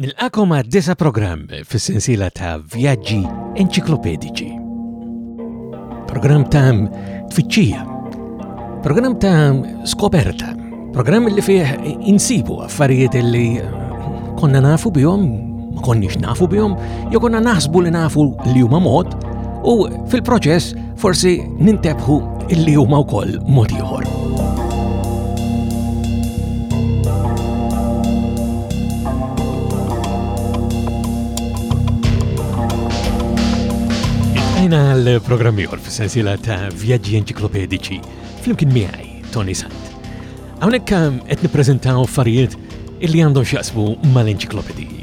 Nilqakom għad disa programm fis-sensiela ta' vjaġġi enċiklopedici. Programm ta' tfittxija, programm ta' skoperta, programm li fih insibu affarijiet li konna nafu bihom, ma konniex nafu bihom, jew konna naħsbu li nafu li huma mod, u fil-proċess Forsi nintebħu illi huma wkoll mod ieħor. Ejna l-programm ieħor fis-sensiela ta' vjaġġi enċiklopedici flimkien miegħi Tony Sant. Hawnhekk qed nippreżentaw affarijiet illi għandhom x'jaqsmu mal-enċiklopediji.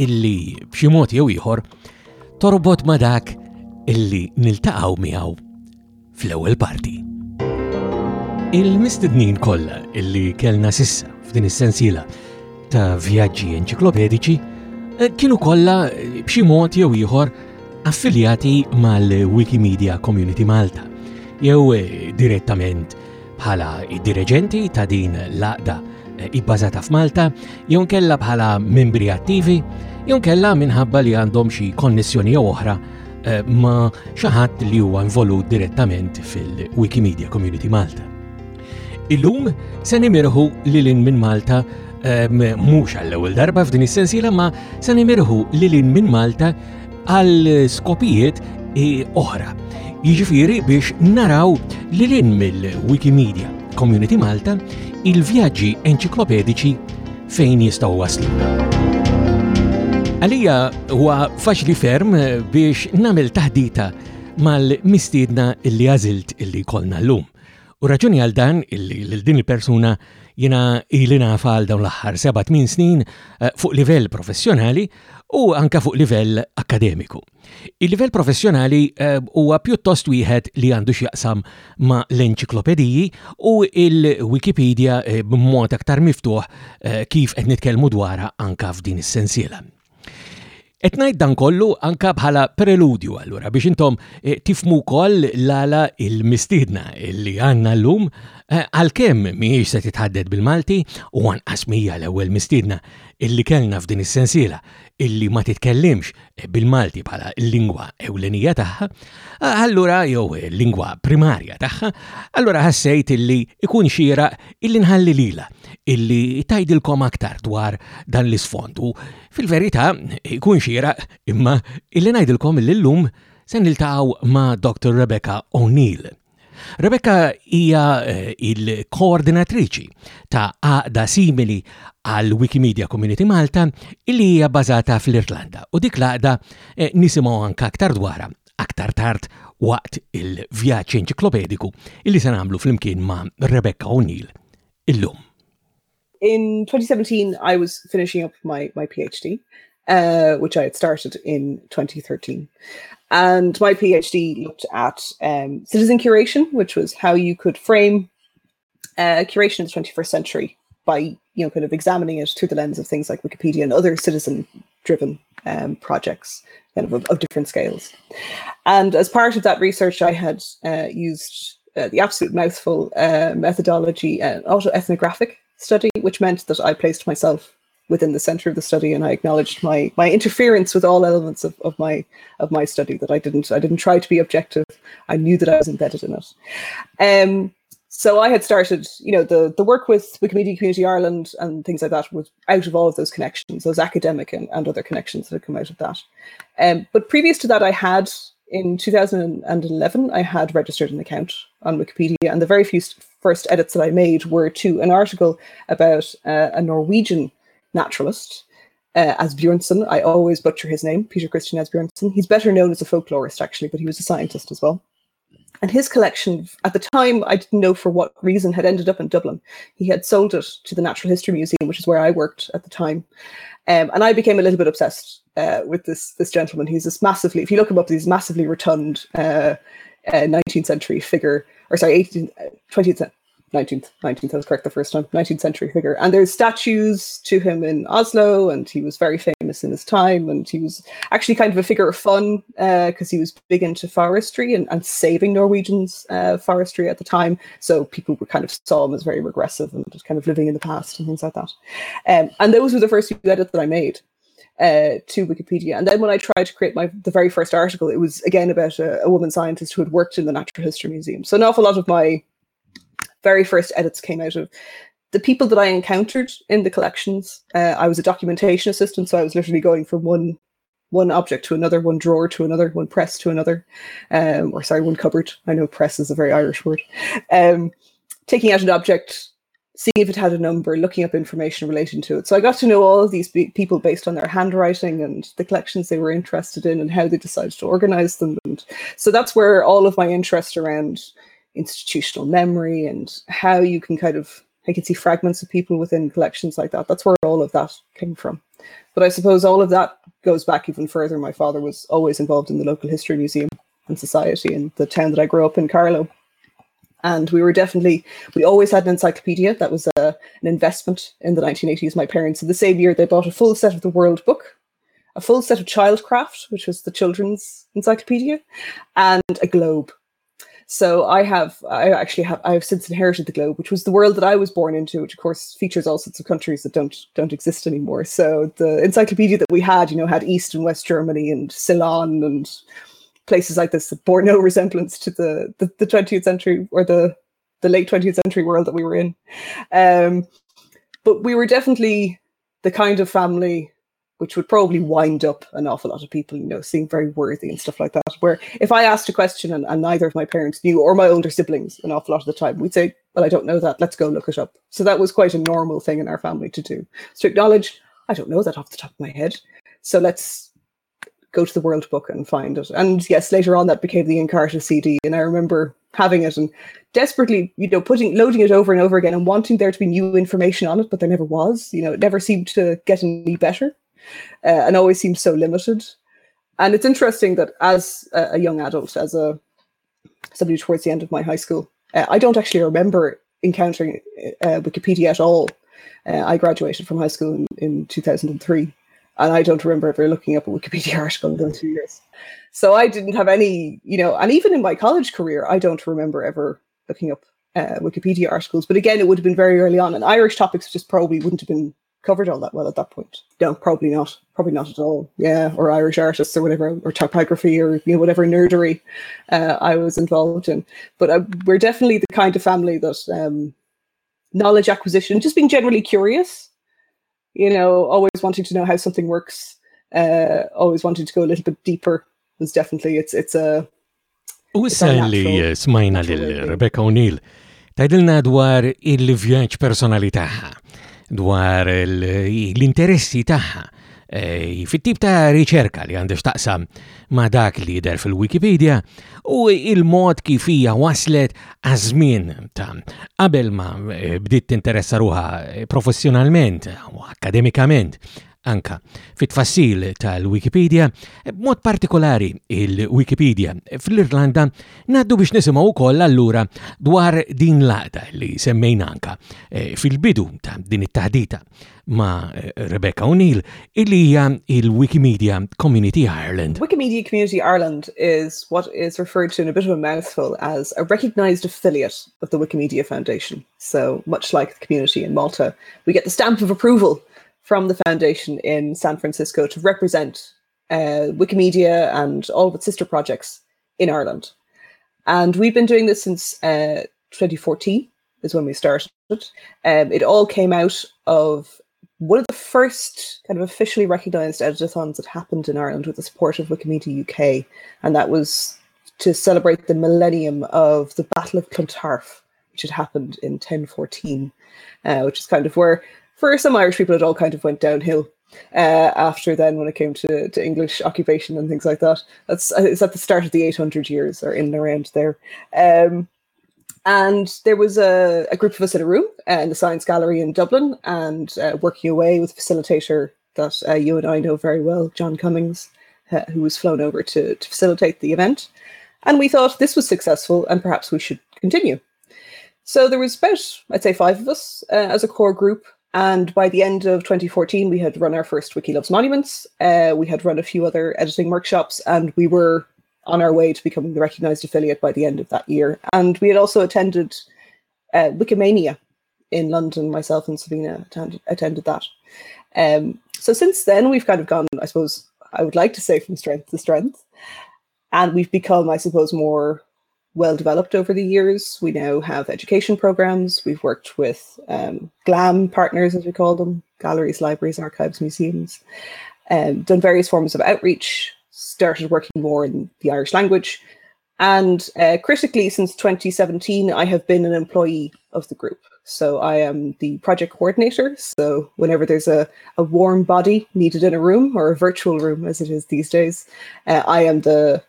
illi b'xi mod jew ieħor torbot ma' dak illi niltaqgħu miegħu fl-ewwel parti. Il-mistednin kollha illi kellna sissa f'din is-sensiela ta' vjaġġi enċiklopedici eh, kienu kollha eh, b'xi mod jew ieħor affiljati mal-Wikimedia Community Malta jew eh, direttament bħala id-direġenti ta' din l-għaqda eh, ibbażata f'Malta, jew kella bħala membri attivi, jew kella minħabba li għandhom xi konnessjoni jew oħra eh, ma' xi ħadd li huwa involut direttament fil-Wikimedia Community Malta. Illum se nimirħu lil minn Malta eh, mhux għall-ewwel darba f'din is-sensiela ma se nimirħu lil minn Malta għal skopijiet oħra, jiġifieri biex naraw li lin mill-Wikimedia Community Malta il-vjaġġi enċiklopedici fejn jistgħu waslu. Għalija huwa faċli ferm biex nagħmel taħdita mal-mistiedna illi għażilt illi kolna llum. U raġuni għal dan illi lil din il-persuna jina ili nafa għal dawn l-aħħar 7-8 snin eh, fuq livell professjonali u anka fuq livell akademiku. Il-livell professjonali eh, huwa pjuttost wieħed li għandu x'jaqsam ma' l-enċiklopediji u il-Wikipedia eh, b'mod aktar miftuħ kif qed nitkellmu dwarha anka f'din is-sensiela. Qed ngħid dan kollu anka bħala preludju allura biex intom eh, tifmu wkoll l-għala il-mistiedna li għandna llum eh, għalkemm mhijiex se titħadded bil-Malti u anqas mija l-ewwel mistiedna illi kellna f'din is-sensiela illi ma titkellimx eh, bil-Malti bħala lingwa ewlenija tagħha, allura jew lingwa primarja tagħha, allura ħassejt illi ikun xira illi nħalli lilha illi tgħidilkom aktar dwar dan l-isfond u fil-verità jkun xieraq imma illi ngħidilkom illi llum se niltaqgħu ma' Dr. Rebecca O'Neill. Rebecca hija eh, il-koordinatriċi ta' għaqda simili għal Wikimedia Community Malta illi hija bażata fl-Irlanda u dik l-għaqda eh, nisimgħu anke aktar dwarha aktar tard waqt il-vjaġġ enċiklopediku illi se nagħmlu flimkien ma' Rebecca O'Neill illum. In 2017, I was finishing up my, my PhD, uh, which I had started in 2013. And my PhD looked at um, citizen curation, which was how you could frame uh, curation in the 21st century by you know kind of examining it through the lens of things like Wikipedia and other citizen-driven um, projects, kind of, of, of different scales. And as part of that research, I had uh, used uh, the absolute mouthful uh, methodology, uh, autoethnographic study, which meant that I placed myself within the center of the study and I acknowledged my my interference with all elements of, of my of my study that I didn't I didn't try to be objective. I knew that I was embedded in it. Um, so I had started, you know, the the work with Wikimedia Community Ireland and things like that was out of all of those connections, those academic and, and other connections that had come out of that. Um, but previous to that, I had in 2011, I had registered an account on Wikipedia, and the very few first edits that I made were to an article about uh, a Norwegian naturalist, uh, bjornson I always butcher his name, Peter Christian bjornson He's better known as a folklorist, actually, but he was a scientist as well. And his collection, at the time, I didn't know for what reason, had ended up in Dublin. He had sold it to the Natural History Museum, which is where I worked at the time. Um, and I became a little bit obsessed uh, with this this gentleman. He's this massively, if you look him up, he's massively rotund uh, uh, 19th century figure, or sorry, 18th, 20th, 19th, 19th. I was correct the first time. 19th century figure, and there's statues to him in Oslo, and he was very famous in his time, and he was actually kind of a figure of fun because uh, he was big into forestry and, and saving Norwegians uh, forestry at the time. So people were kind of saw him as very regressive and just kind of living in the past and things like that. Um, and those were the first few edits that I made. Uh, to Wikipedia. And then when I tried to create my the very first article, it was again about a, a woman scientist who had worked in the Natural History Museum. So an awful lot of my very first edits came out of the people that I encountered in the collections. Uh, I was a documentation assistant, so I was literally going from one one object to another, one drawer to another, one press to another, um, or sorry, one cupboard. I know press is a very Irish word. Um, taking out an object, seeing if it had a number, looking up information relating to it. So I got to know all of these be- people based on their handwriting and the collections they were interested in and how they decided to organize them. And so that's where all of my interest around institutional memory and how you can kind of I can see fragments of people within collections like that. That's where all of that came from. But I suppose all of that goes back even further. My father was always involved in the local history museum and society in the town that I grew up in, Carlow. And we were definitely, we always had an encyclopedia. That was a, uh, an investment in the 1980s. My parents, in the same year, they bought a full set of the World Book, a full set of Childcraft, which was the children's encyclopedia, and a globe. So I have, I actually have, I have since inherited the globe, which was the world that I was born into, which of course features all sorts of countries that don't don't exist anymore. So the encyclopedia that we had, you know, had East and West Germany and Ceylon and places like this that bore no resemblance to the, the, the 20th century or the, the late 20th century world that we were in. Um, but we were definitely the kind of family which would probably wind up an awful lot of people, you know, seem very worthy and stuff like that. Where if I asked a question and, and, neither of my parents knew or my older siblings an awful lot of the time, we'd say, Well, I don't know that. Let's go look it up. So that was quite a normal thing in our family to do. Strict knowledge, I don't know that off the top of my head. So let's go to the World Book and find it. And yes, later on that became the Encarta CD, and I remember having it and desperately, you know, putting loading it over and over again and wanting there to be new information on it, but there never was. You know, it never seemed to get any better, uh, and always seemed so limited. And it's interesting that as a, a young adult, as a somebody towards the end of my high school, uh, I don't actually remember encountering uh, Wikipedia at all. Uh, I graduated from high school in, in 2003 and I don't remember ever looking up a Wikipedia article in two years. So I didn't have any, you know, and even in my college career, I don't remember ever looking up uh, Wikipedia articles. But again, it would have been very early on, and Irish topics just probably wouldn't have been covered all that well at that point. No, probably not. Probably not at all. Yeah, or Irish artists or whatever, or typography or you know whatever nerdery uh, I was involved in. But uh, we're definitely the kind of family that um, knowledge acquisition, just being generally curious, you know, always wanting to know how something works, uh, always wanting to go a little bit deeper. It's definitely it's it's a. U issa li smajna lil Rebecca O'Neill tajdilna dwar il-vjaġġ personali tagħha, dwar l-interessi tagħha eh, fit-tip ta' riċerka li għandha x'taqsam ma' dak li jidher fil-Wikipedia u il-mod kif hija waslet għaż-żmien ta' qabel ma eh, bdiet tinteressa ruha professjonalment u akademikament anka fit-tfassil tal-Wikipedia, b'mod partikolari il-Wikipedia fl-Irlanda, ngħaddu biex nisimgħu wkoll allura dwar din l-għaqda li semmejna anka eh, fil-bidu ta' din it-taħdita ma' eh, Rebecca O'Neill illi hija il-Wikimedia Community Ireland. Wikimedia Community Ireland is what is referred to in a bit of a mouthful as a recognized affiliate of the Wikimedia Foundation. So much like the community in Malta, we get the stamp of approval from the foundation in San Francisco to represent uh, Wikimedia and all of its sister projects in Ireland. And we've been doing this since uh, 2014 is when we started. Um, it all came out of one of the first kind of officially recognised editathons that happened in Ireland with the support of Wikimedia UK, and that was to celebrate the millennium of the Battle of Clontarf, which had happened in 1014, uh, which is kind of where for some Irish people, it all kind of went downhill uh, after then when it came to, to English occupation and things like that. That's uh, it's at the start of the 800 years or in and around there. Um, and there was a, a, group of us in a room uh, in the Science Gallery in Dublin and uh, working away with a facilitator that uh, you and I know very well, John Cummings, uh, who was flown over to, to facilitate the event. And we thought this was successful and perhaps we should continue. So there was about, I'd say, five of us uh, as a core group and by the end of 2014, we had run our first Wiki Loves Monuments. Uh, we had run a few other editing workshops, and we were on our way to becoming the recognized affiliate by the end of that year. And we had also attended uh, Wikimania in London. Myself and Sabina attended, attended that. Um, so since then, we've kind of gone, I suppose, I would like to say from strength to strength. And we've become, I suppose, more well developed over the years. We now have education programs. We've worked with um, GLAM partners, as we call them galleries, libraries, archives, museums, and um, done various forms of outreach, started working more in the Irish language. And uh, critically, since 2017, I have been an employee of the group. So I am the project coordinator. So whenever there's a, a warm body needed in a room or a virtual room, as it is these days, uh, I am the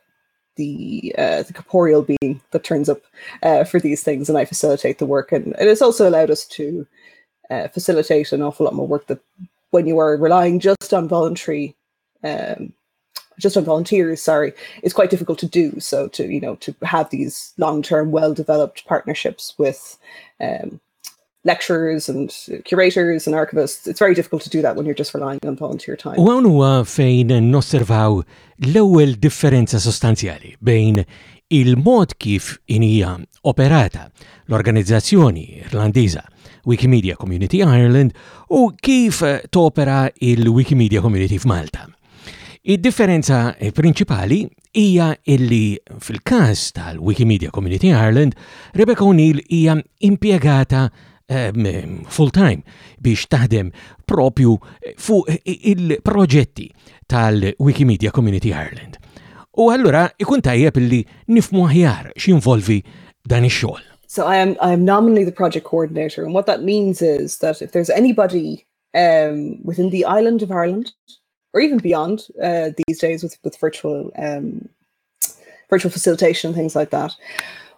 the uh, the corporeal being that turns up uh, for these things, and I facilitate the work. And, it it's also allowed us to uh, facilitate an awful lot more work that when you are relying just on voluntary, um, just on volunteers, sorry, it's quite difficult to do. So to you know to have these long-term, well-developed partnerships with um, lecturers and curators and archivists, it's very difficult to do that when you're just relying on volunteer time. U għawnu fejn nosservaw l-ewwel differenza sostanzjali bejn il-mod kif inija operata l-organizzazzjoni irlandiża Wikimedia Community Ireland u kif topera il-Wikimedia Community f'Malta. Id-differenza prinċipali hija illi fil-każ tal-Wikimedia Community Ireland, Rebecca O'Neill hija impjegata Ehm, full-time biex taħdem propju eh, fuq eh, il-proġetti tal-Wikimedia Community Ireland. U allura ikun tajjeb li nifmu aħjar x'involvi dan ix-xogħol. So I am I am nominally the project coordinator and what that means is that if there's anybody um, within the island of Ireland or even beyond uh, these days with with virtual um, virtual facilitation and things like that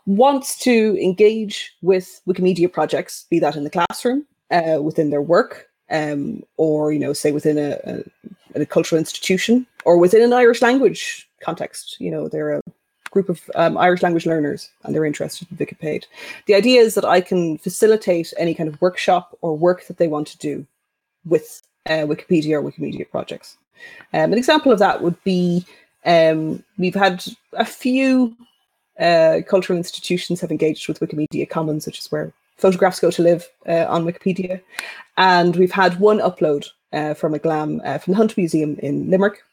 wants to engage with Wikimedia projects, be that in the classroom, uh, within their work, um, or you know, say within a, a, a, cultural institution, or within an Irish language context. You know, they're a group of um, Irish language learners, and they're interested in Wikipede. The idea is that I can facilitate any kind of workshop or work that they want to do with uh, Wikipedia or Wikimedia projects. Um, an example of that would be um, we've had a few uh, cultural institutions have engaged with Wikimedia Commons, which is where photographs go to live uh, on Wikipedia. And we've had one upload uh, from a glam uh, from the Hunt Museum in Limerick.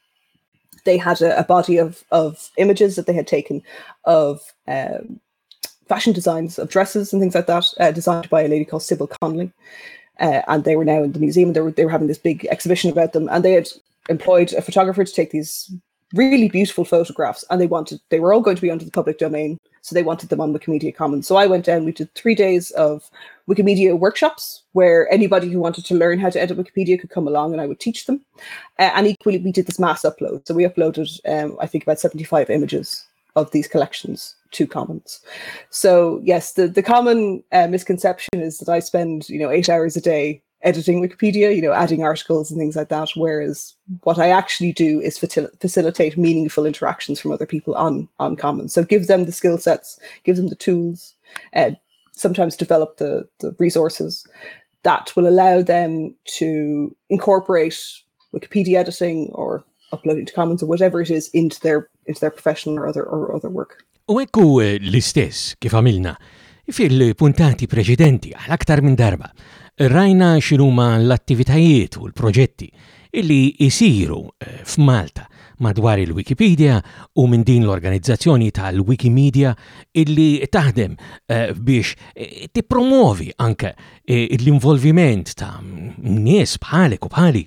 They had a, a body of, of images that they had taken of um, fashion designs of dresses and things like that, uh, designed by a lady called Sybil Conley. and they were now in the museum. They were, they were having this big exhibition about them. And they had employed a photographer to take these really beautiful photographs and they wanted they were all going to be under the public domain so they wanted them on wikimedia commons so i went down we did three days of wikimedia workshops where anybody who wanted to learn how to edit wikipedia could come along and i would teach them uh, and equally we did this mass upload so we uploaded um, i think about 75 images of these collections to commons so yes the, the common uh, misconception is that i spend you know eight hours a day editing Wikipedia, you know, adding articles and things like that. Whereas what I actually do is facil- facilitate meaningful interactions from other people on on Commons. So give them the skill sets, give them the tools, and uh, sometimes develop the, the resources that will allow them to incorporate Wikipedia editing or uploading to Commons or whatever it is into their into their professional or other or other work. U hekk hu l-istess kif għamilna fil-puntati preċedenti għal aktar minn darba, rajna x'inhuma l-attivitajiet u l-proġetti li jsiru f'Malta madwar il-Wikipedija u minn din l-organizzazzjoni tal-Wikimedia li taħdem biex tippromwovi anke l-involviment ta' nies bħalek u bħali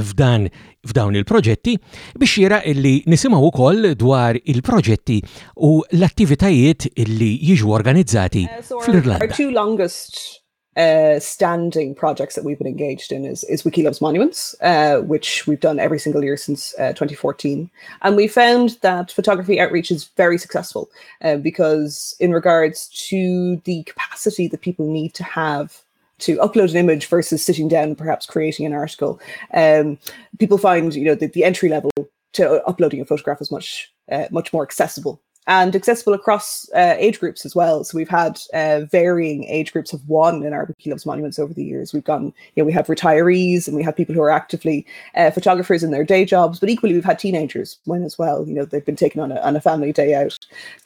f'dan f'dawn il-proġetti biex jira illi nisimgħu wkoll dwar il-proġetti u l-attivitajiet illi jiġu organizzati eh, fl-Irlanda. Our two longest uh, standing projects that we've been engaged in is, is Wiki Loves Monuments, uh, which we've done every single year since uh, 2014. And we found that photography outreach is very successful uh, because, in regards to the capacity that people need to have to upload an image versus sitting down and perhaps creating an article, um, people find you know the, the entry level to uploading a photograph is much uh, much more accessible and accessible across uh, age groups as well. So we've had uh, varying age groups of one in our Wiki Loves Monuments over the years. We've gone, you know, we have retirees and we have people who are actively uh, photographers in their day jobs, but equally we've had teenagers when as well. You know, they've been taken on a, on a family day out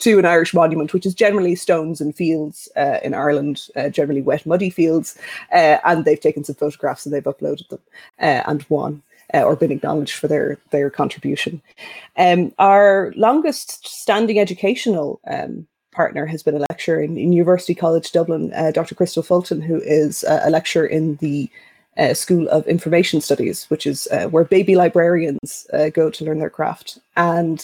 to an Irish monument, which is generally stones and fields uh, in Ireland, uh, generally wet, muddy fields, uh, and they've taken some photographs and they've uploaded them and won uh, or been acknowledged for their their contribution. Um, our longest standing educational um, partner has been a lecturer in, in University College Dublin, uh, Dr. Crystal Fulton, who is uh, a lecturer in the uh, School of Information Studies, which is uh, where baby librarians uh, go to learn their craft. And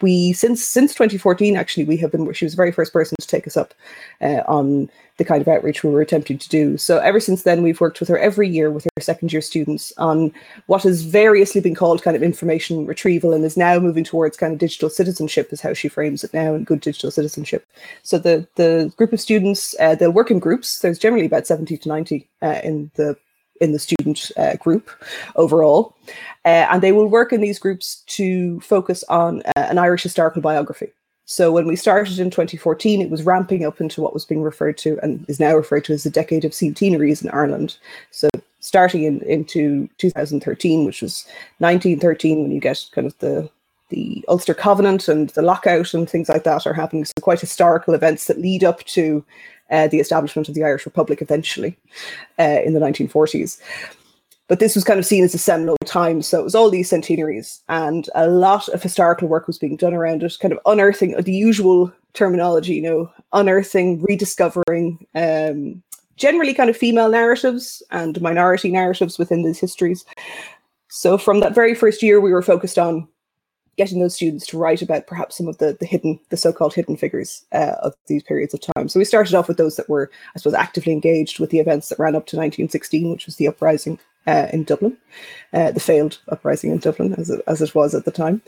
we since since 2014 actually we have been she was the very first person to take us up uh, on the kind of outreach we were attempting to do so ever since then we've worked with her every year with her second year students on what has variously been called kind of information retrieval and is now moving towards kind of digital citizenship is how she frames it now and good digital citizenship so the the group of students uh, they'll work in groups there's generally about 70 to 90 uh, in the in the student uh, group overall. Uh, and they will work in these groups to focus on uh, an Irish historical biography. So when we started in 2014, it was ramping up into what was being referred to and is now referred to as the decade of centenaries in Ireland. So starting in, into 2013, which was 1913, when you get kind of the the Ulster Covenant and the lockout and things like that are happening. So quite historical events that lead up to uh, the establishment of the Irish Republic eventually uh, in the 1940s. But this was kind of seen as a seminal time. So it was all these centenaries, and a lot of historical work was being done around it, kind of unearthing the usual terminology, you know, unearthing, rediscovering, um, generally kind of female narratives and minority narratives within these histories. So from that very first year, we were focused on getting those students to write about perhaps some of the, the hidden, the so-called hidden figures uh, of these periods of time. So we started off with those that were, I suppose, actively engaged with the events that ran up to 1916, which was the uprising uh, in Dublin, uh, the failed uprising in Dublin, as it, as it was at the time.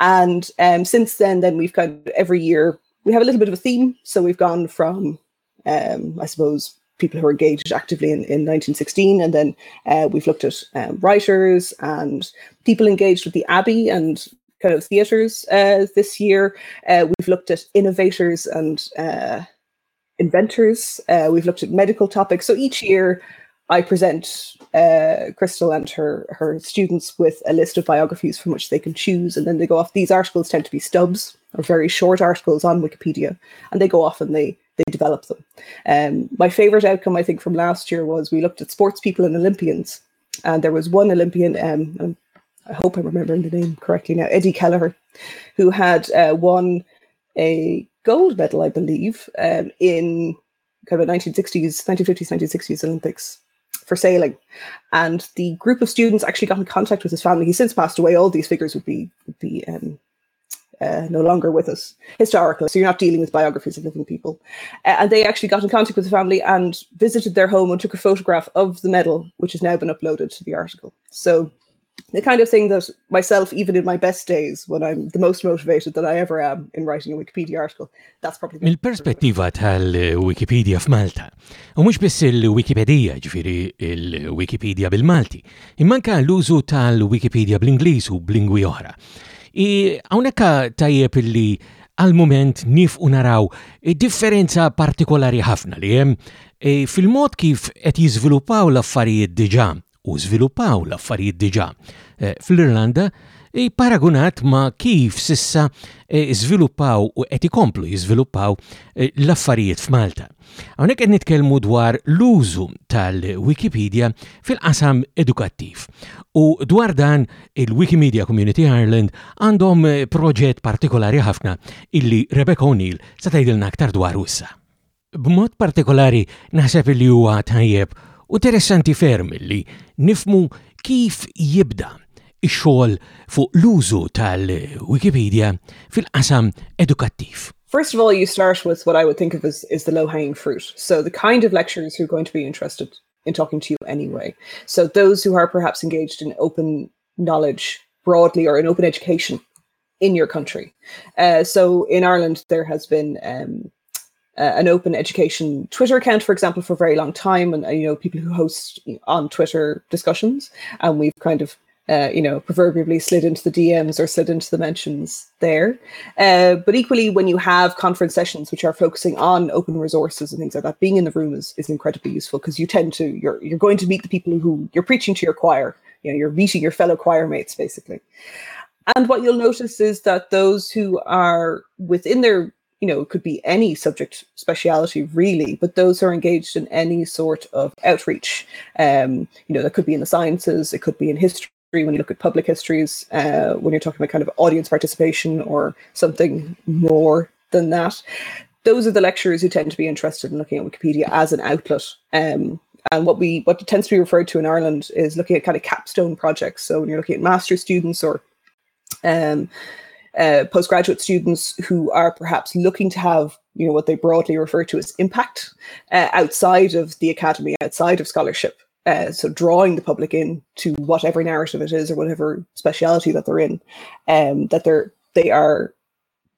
And um, since then, then we've kind of every year we have a little bit of a theme. So we've gone from, um, I suppose, people who are engaged actively in, in 1916. And then uh, we've looked at um, writers and people engaged with the Abbey and kind of theatres uh, this year. Uh, we've looked at innovators and uh, inventors. Uh, we've looked at medical topics. So each year, I present uh, Crystal and her her students with a list of biographies from which they can choose, and then they go off. These articles tend to be stubs or very short articles on Wikipedia, and they go off and they they develop them. Um, my favorite outcome, I think, from last year was we looked at sports people and Olympians, and there was one Olympian. Um, I hope I'm remembering the name correctly now, Eddie Kelleher, who had uh, won a gold medal, I believe, um, in kind of a 1960s, 1950s, 1960s Olympics for sailing. And the group of students actually got in contact with his family. He's since passed away. All these figures would be would be um, uh, no longer with us historically. So you're not dealing with biographies of living people. Uh, and they actually got in contact with the family and visited their home and took a photograph of the medal, which has now been uploaded to the article. So the kind of thing that myself, even in my best days, when I'm the most motivated that I ever am in writing a Wikipedia article, that's probably... Mill-perspettiva tal-Wikipedia f'Malta, u mhux biss il-Wikipedia, ġifiri il-Wikipedia bil-Malti, immanka l-użu tal-Wikipedia bl-Ingliż u b'lingwi oħra. I hawnhekk tajjeb li għal-moment nif u naraw differenza partikolari ħafna li hemm eh, fil-mod kif qed jiżviluppaw l-affarijiet diġà u żviluppaw l-affarijiet diġà eh, fl-Irlanda paragunat ma' kif sissa eh, żviluppaw u qed ikomplu jiżviluppaw eh, l-affarijiet f'Malta. Hawnhekk qed nitkellmu dwar l-użu tal-Wikipedia fil-qasam edukattiv. U dwar dan il-Wikimedia Community Ireland għandhom proġett partikolari ħafna illi Rebecca O'Neill se tgħidilna aktar dwar ussa. B'mod partikolari naħseb li huwa tajjeb u teressanti ferm li nifhmu kif jibda x-xogħol fuq l-użu tal-Wikipedija fil-qasam edukattiv. First of all you start with what I would think of as is the low hanging fruit, so the kind of lecturers who are going to be interested in talking to you anyway. So those who are perhaps engaged in open knowledge broadly or in open education in your country. Uh, so in Ireland, there has been um, uh, an open education Twitter account, for example, for a very long time, and uh, you know people who host on Twitter discussions, and we've kind of uh, you know, proverbially slid into the DMs or slid into the mentions there. Uh, but equally, when you have conference sessions which are focusing on open resources and things like that, being in the room is, is incredibly useful because you tend to you're you're going to meet the people who you're preaching to your choir. You know, you're meeting your fellow choir mates basically. And what you'll notice is that those who are within their you know, it could be any subject speciality really, but those who are engaged in any sort of outreach, um, you know, that could be in the sciences, it could be in history when you look at public histories, uh, when you're talking about kind of audience participation or something more than that. Those are the lecturers who tend to be interested in looking at Wikipedia as an outlet. Um, and what we what tends to be referred to in Ireland is looking at kind of capstone projects. So when you're looking at master students or um, uh, postgraduate students who are perhaps looking to have you know what they broadly refer to as impact uh, outside of the academy, outside of scholarship. Uh, so drawing the public in to whatever narrative it is or whatever speciality that they're in, um, that they're they are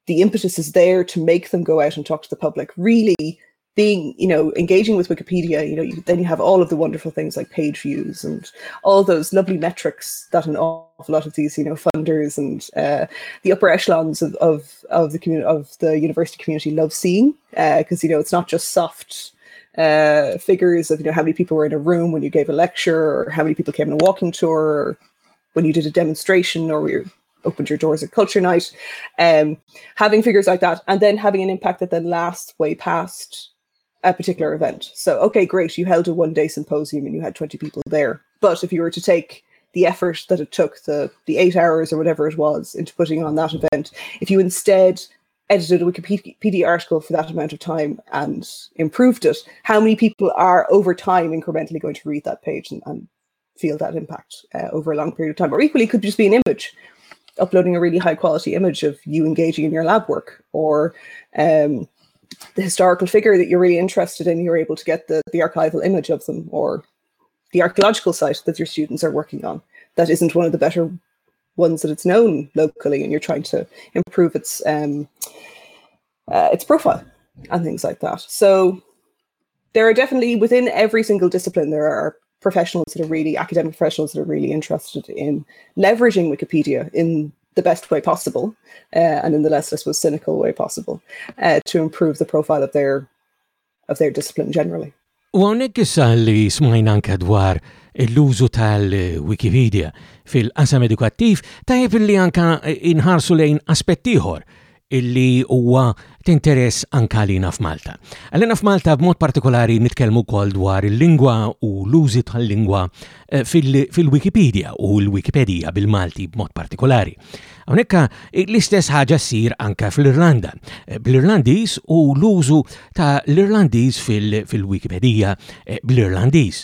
the impetus is there to make them go out and talk to the public. Really being you know engaging with wikipedia you know you, then you have all of the wonderful things like page views and all those lovely metrics that an awful lot of these you know funders and uh, the upper echelons of of, of the community of the university community love seeing because uh, you know it's not just soft uh, figures of you know how many people were in a room when you gave a lecture or how many people came on a walking tour or when you did a demonstration or you opened your doors at culture night um, having figures like that and then having an impact that then lasts way past a particular event. So, okay, great, you held a one day symposium and you had 20 people there. But if you were to take the effort that it took, the, the eight hours or whatever it was, into putting on that event, if you instead edited a Wikipedia article for that amount of time and improved it, how many people are over time incrementally going to read that page and, and feel that impact uh, over a long period of time? Or equally, could just be an image uploading a really high quality image of you engaging in your lab work or um, the historical figure that you're really interested in, you're able to get the, the archival image of them or the archaeological site that your students are working on. That isn't one of the better ones that it's known locally, and you're trying to improve its um, uh, its profile and things like that. So there are definitely within every single discipline there are professionals that are really academic professionals that are really interested in leveraging Wikipedia in the best way possible uh, and in the less, I suppose, cynical way possible uh, to improve the profile of their of their discipline generally. U għonek issa li smajna anka dwar l-użu tal-Wikipedia fil-qasam edukattiv, tajb li anka inħarsu lejn aspettiħor illi huwa tinteress anka lina f'Malta. Għalina f'Malta b'mod partikolari nitkellmu kol dwar il-lingwa u l-użi tal-lingwa eh, fil-Wikipedia u l-Wikipedia bil-Malti b'mod partikolari. Hawnhekk l-istess ħaġa ssir anke fl-Irlanda, bl-Irlandiż u l-użu ta' l-Irlandiż fil-Wikipedija eh, bl-Irlandiż.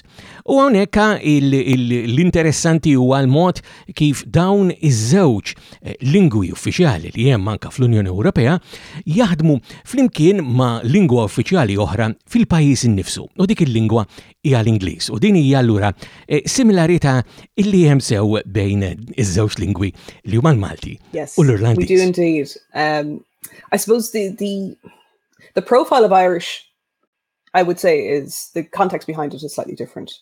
U hawnhekk l-interessanti huwa l-mod kif dawn iż-żewġ eh, lingwi uffiċjali li hemm anke fl-Unjoni Ewropea jaħdmu flimkien ma' lingwa uffiċjali oħra fil-pajjiż innifsu u dik il-lingwa hija l-Ingliż. U din hija allura eh, similarità illi hemm sew bejn iż-żewġ lingwi li huma l-Malti u l-Irlandiż. Um, I suppose the, the, the profile of Irish I would say is the context behind it is slightly different.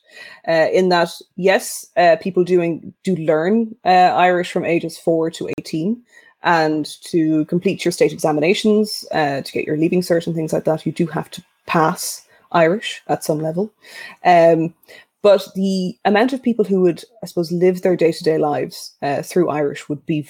Uh, in that, yes, uh, people doing do learn uh, Irish from ages four to eighteen, and to complete your state examinations, uh, to get your leaving cert and things like that, you do have to pass Irish at some level. Um, but the amount of people who would, I suppose, live their day to day lives uh, through Irish would be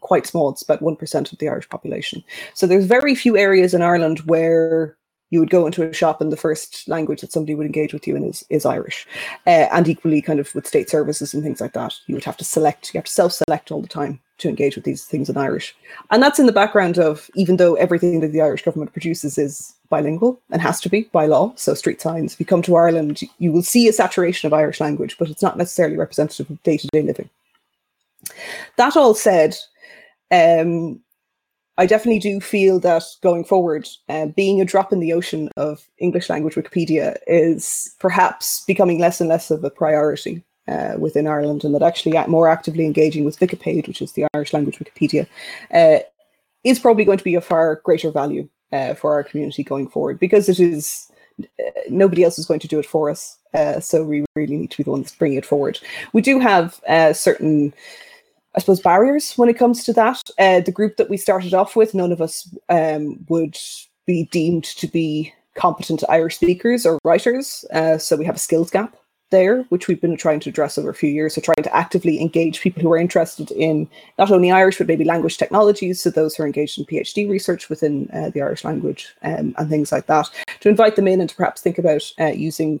quite small. It's about one percent of the Irish population. So there's very few areas in Ireland where you would go into a shop and the first language that somebody would engage with you in is, is Irish. Uh, and equally, kind of with state services and things like that, you would have to select, you have to self select all the time to engage with these things in Irish. And that's in the background of, even though everything that the Irish government produces is bilingual and has to be by law, so street signs, if you come to Ireland, you will see a saturation of Irish language, but it's not necessarily representative of day to day living. That all said, um, I definitely do feel that going forward, uh, being a drop in the ocean of English language Wikipedia is perhaps becoming less and less of a priority. Uh, within Ireland, and that actually more actively engaging with Wikipedia, which is the Irish language Wikipedia, uh, is probably going to be a far greater value uh, for our community going forward because it is uh, nobody else is going to do it for us. Uh, so we really need to be the ones bringing it forward. We do have certain I suppose barriers when it comes to that. Uh, the group that we started off with, none of us um, would be deemed to be competent Irish speakers or writers, uh, so we have a skills gap there, which we've been trying to address over a few years. So, trying to actively engage people who are interested in not only Irish, but maybe language technologies. So, those who are engaged in PhD research within uh, the Irish language um, and things like that, to invite them in and to perhaps think about uh, using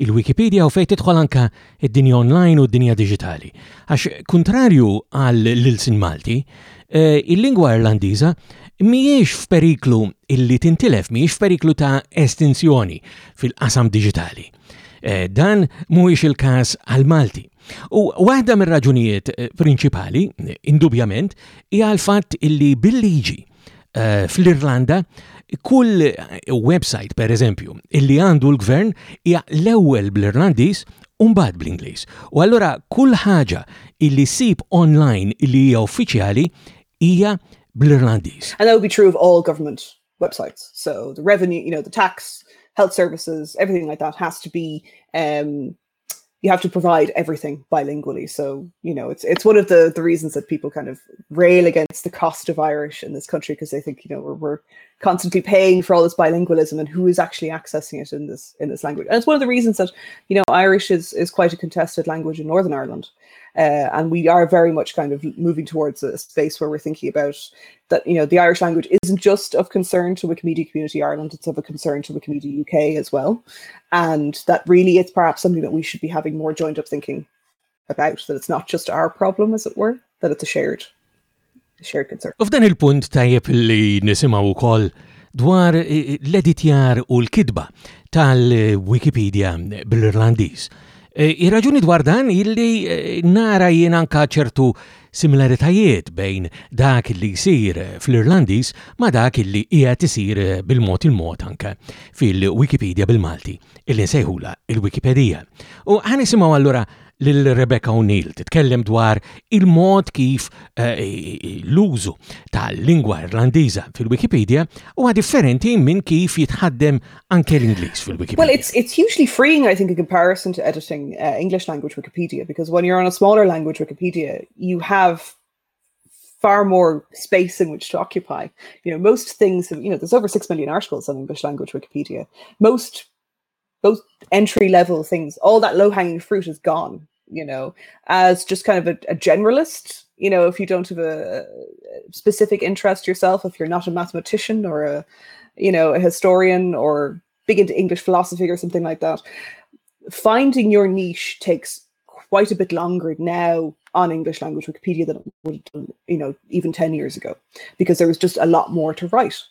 Il-Wikipedija hu fejn tidħol anke d-dinja online u d-dinja diġitali, għax kuntrarju għal l-ilsien Malti, il-lingwa Irlandiża mhijiex f'periklu li tintilef, mhijiex f'periklu ta' estinzjoni fil-qasam diġitali. Dan mhuwiex il-każ għall-Malti. U waħda mir-raġunijiet prinċipali, indubjament, hija l-fatt li bil-liġi, Eh, fl-Irlanda, kull website, per eżempju, illi għandu l-gvern hija l-ewwel bl-Irlandiż u mbagħad bl-Ingliż. U allura kull ħaġa illi sib online illi hija uffiċjali hija bl-Irlandiż. And that would be true of all government websites. So the revenue, you know, the tax, health services, everything like that has to be um, you have to provide everything bilingually. So you know, it's it's one of the the reasons that people kind of rail against the cost of Irish in this country because they think you know we're we're constantly paying for all this bilingualism and who is actually accessing it in this in this language. And it's one of the reasons that you know Irish is is quite a contested language in Northern Ireland, uh, and we are very much kind of moving towards a space where we're thinking about that you know the Irish language isn't just of concern to Wikimedia Community Ireland; it's of a concern to Wikimedia UK as well, and that really it's perhaps something that we should be having more joined up thinking about that it's not just our problem, as it were, that it's a shared U f'dan il-punt tajjeb li nisimgħu wkoll dwar eh, l-editjar u l-kidba tal-Wikipedia bl-Irlandiż. Eh, ir-raġuni dwar dan illi eh, nara jien anka ċertu similaritajiet bejn dak li jsir fl-Irlandiż ma dak li qiegħed isir bil-mod il-mod anke fil-Wikipedia bil-Malti, illi nsejħula il-Wikipedija. U ħanisimgħu allura lil Rebecca O'Neill titkellem dwar il-mod kif eh, l-użu tal-lingwa Irlandiża fil-Wikipedia huwa differenti minn kif jitħaddem anke l-Ingliż fil-Wikipedia. Well, it's, it's hugely freeing, I think, in comparison to editing uh, English language Wikipedia, because when you're on a smaller language Wikipedia, you have far more space in which to occupy. You know, most things, have, you know, there's over 6 million articles on English language Wikipedia. Most most entry level things, all that low hanging fruit is gone you know, as just kind of a, a generalist. You know, if you don't have a specific interest yourself, if you're not a mathematician or a, you know, a historian or big into English philosophy or something like that, finding your niche takes quite a bit longer now on English language Wikipedia than it would have done, you know, even 10 years ago, because there was just a lot more to write.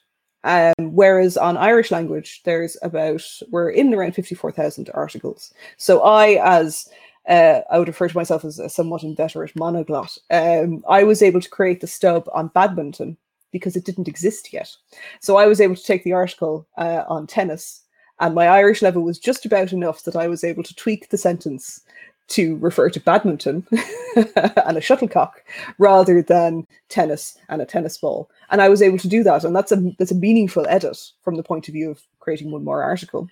Um, whereas on Irish language, there's about, we're in around 54,000 articles. So I, as uh, I would refer to myself as a somewhat inveterate monoglot. Um, I was able to create the stub on badminton because it didn't exist yet. So I was able to take the article uh, on tennis, and my Irish level was just about enough that I was able to tweak the sentence to refer to badminton and a shuttlecock rather than tennis and a tennis ball. And I was able to do that, and that's a that's a meaningful edit from the point of view of creating one more article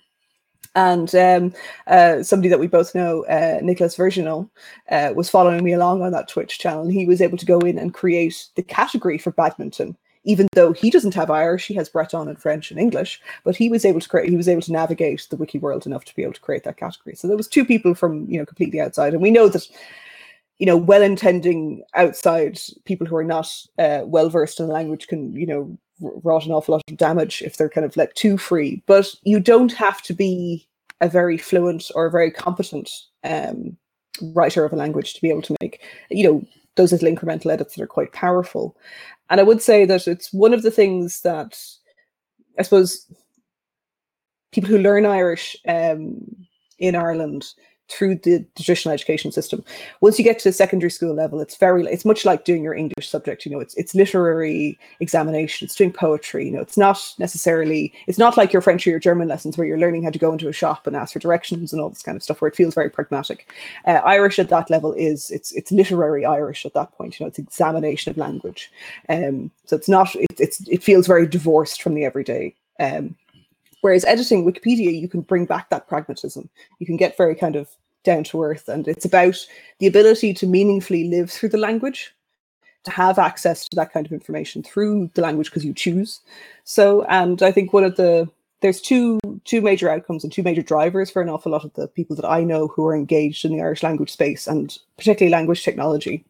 and um, uh, somebody that we both know, uh, Nicholas Virginal, uh, was following me along on that Twitch channel, and he was able to go in and create the category for badminton. Even though he doesn't have Irish, he has Breton and French and English, but he was able to create. He was able to navigate the wiki world enough to be able to create that category. So there was two people from you know completely outside, and we know that you know well-intending outside people who are not uh, well versed in the language can you know wrought an awful lot of damage if they're kind of let too free. But you don't have to be a very fluent or a very competent um, writer of a language to be able to make, you know, those little incremental edits that are quite powerful. And I would say that it's one of the things that I suppose people who learn Irish um, in Ireland through the traditional education system. Once you get to the secondary school level, it's very it's much like doing your English subject. You know, it's it's literary examination, it's doing poetry. You know, it's not necessarily it's not like your French or your German lessons where you're learning how to go into a shop and ask for directions and all this kind of stuff, where it feels very pragmatic. Uh, Irish at that level is it's it's literary Irish at that point. You know, it's examination of language. Um, so it's not it, it's it feels very divorced from the everyday. Um, whereas editing Wikipedia, you can bring back that pragmatism. You can get very kind of down to earth, and it's about the ability to meaningfully live through the language, to have access to that kind of information through the language because you choose. So, and I think one of the there's two two major outcomes and two major drivers for an awful lot of the people that I know who are engaged in the Irish language space and particularly language technology.